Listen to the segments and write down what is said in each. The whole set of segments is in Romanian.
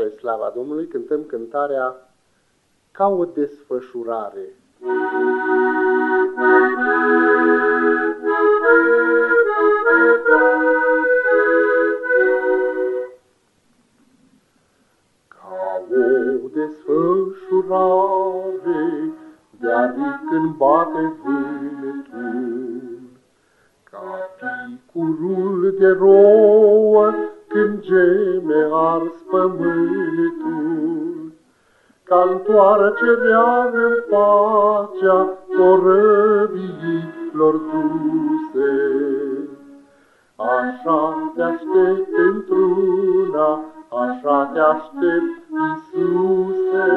Spre slava Domnului cântăm cântarea Ca o desfășurare. Ca o desfășurare de aripi când bate vântul, ca picurul de rouă când geme ars pământul, ca întoarcerea în pacea corăbiilor duse. Așa te aștept într-una, așa te aștept, Iisuse,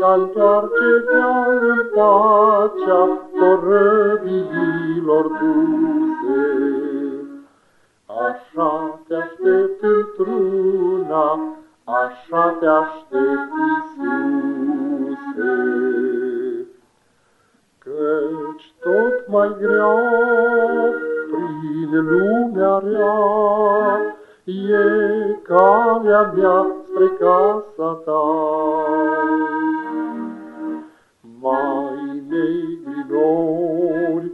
ca întoarcerea în pacea corăbiilor duse. Așa te aștept într-una, așa te aștept, Iisuse. Căci tot mai grea prin lumea rea e calea mea spre casa ta. Mai negri nori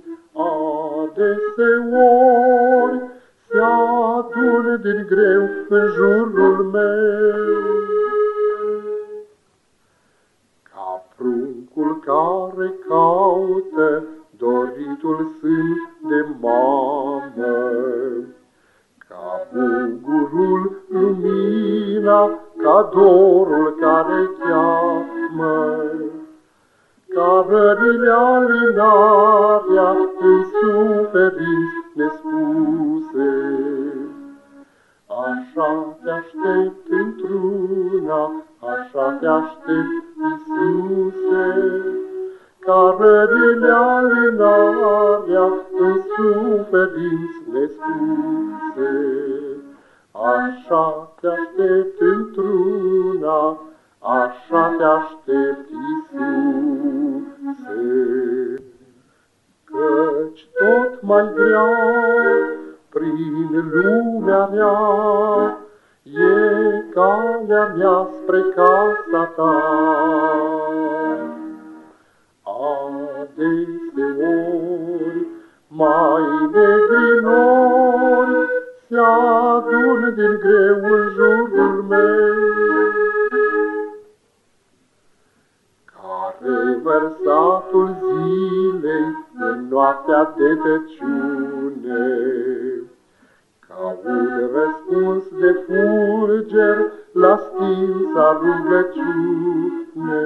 adeseori se adune din greu în jurul meu. Ca pruncul care caută doritul sân de mamă, ca bugurul lumina, ca dorul care cheamă, ca rănile alinarea în suferinți aștept, Iisuse, ca rănile alinarea în suferinți nespuse. Așa te aștept într-una, așa te aștept, Iisuse. Căci tot mai grea prin lumea mea e calea mea spre casa ta. Adeseori mai negri nori se adun din greu în jurul meu. Care vărsatul zilei în noaptea de tăciune, ca un răspuns de fulger la stinsa rugăciune,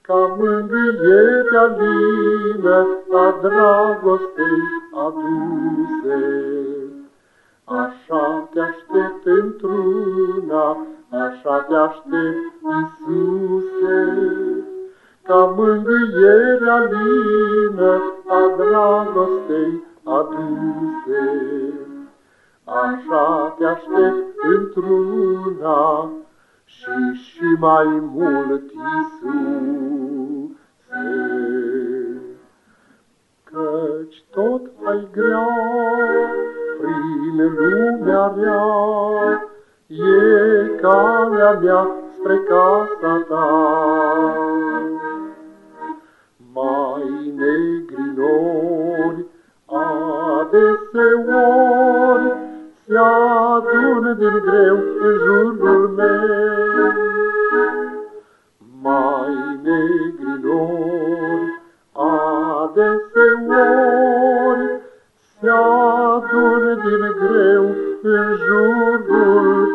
ca mângâierea lină a dragostei aduse. Așa te aștept într-una, așa te aștept, Iisuse, ca mângâierea lină a dragostei aduse. Așa te aștept într-una și și mai mult, Iisuse. Căci tot mai grea prin lumea rea e calea mea spre casa ta. Adeseori se adun din greu în jurul meu. Mai negri nori adeseori se adun din greu în jurul